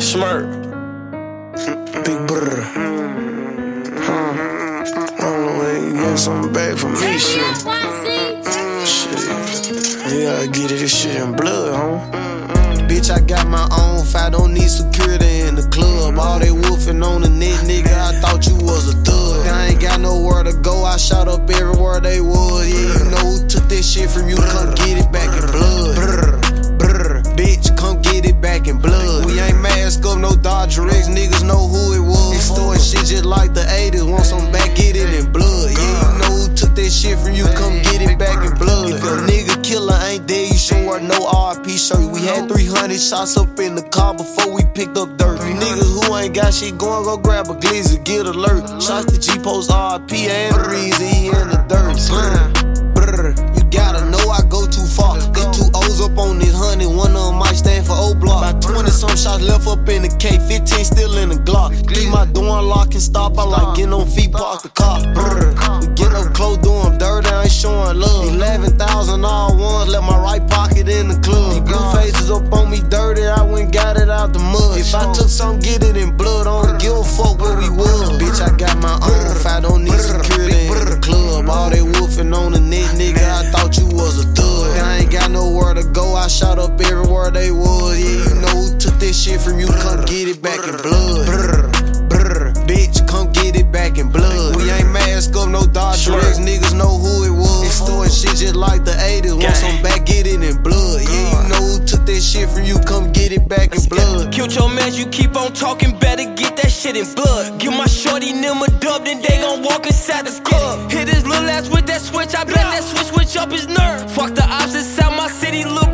Smirk. Big brother. I don't know when you get something back from me, shit. Shit. You gotta get it, this shit in blood, huh? Bitch, I got my own fight, don't need security in the club. All they wolfing on the net, nigga, I thought you was a thug. I ain't got nowhere to go, I shot up everywhere they was. Yeah, you know who took this shit from you, come 80s, want some back, get it in blood. Yeah, you know who took that shit from you, come get it back in blood. If a nigga killer ain't there, you should wear no RP shirt. We had 300 shots up in the car before we picked up dirt. You niggas who ain't got shit going, go grab a glizzy, get alert. Shots to G Post RP and the reason he in the dirt. Brr, brr, you gotta know I go too far. They two O's up on this honey, one of them might stand for O block. About 20 some shots left up in the K, 15 still in the Glock. Keep my door unlocked and stop, I like getting on feet, park the car. Brr, we get up close, do 'em dirty, I ain't showing love. 11,000 all ones, left my right pocket in the club. These blue faces up on me dirty, I went got it out the mud. If I took some, get it in blood, I shot up everywhere they was. Yeah, you know who took this shit from you, come get it back in blood. Brr, brr, bitch, come get it back in blood. We ain't mask up, no Dodger X, niggas know who it was. Extorting shit just like the 80s, want some back, get it in blood. Yeah, you know who took that shit from you, come get it back in blood. Killed your man, you keep on talking, better get that shit in blood. Give my shorty them a dub, then they gon' walk inside the club. Hit his little ass with that switch, I bet that switch switch up his nerve. Fuck the my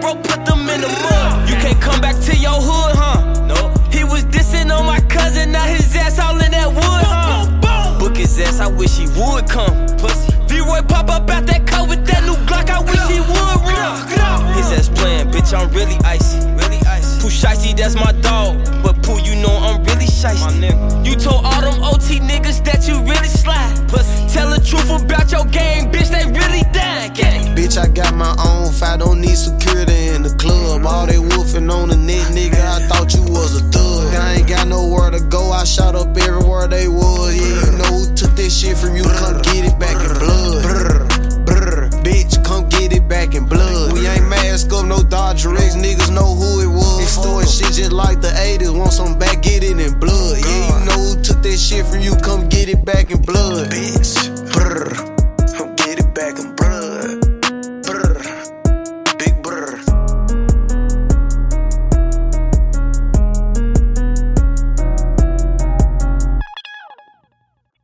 city, little bro, put them in the mud. You can't come back to your hood, huh? No. He was dissing on my cousin, now his ass all in that wood, huh? Book his ass, I wish he would come. Pussy. V-Roy pop up out that car with that new Glock, I wish he would run. His ass playing, bitch, I'm really icy. Really icy. Pooh Shiesty, that's my dog. But Pooh, you know I'm really Shiesty. You told all them OT niggas that you really slide. Pussy. Tell the truth about your game, bitch, they really you, come get it back in blood. Brr, brr, bitch, come get it back in blood. We ain't mask up, no Dodger X, niggas know who it was. Extorting shit just like the 80s, want some back, get it in blood. Yeah, you know who took that shit from you, come get it back in.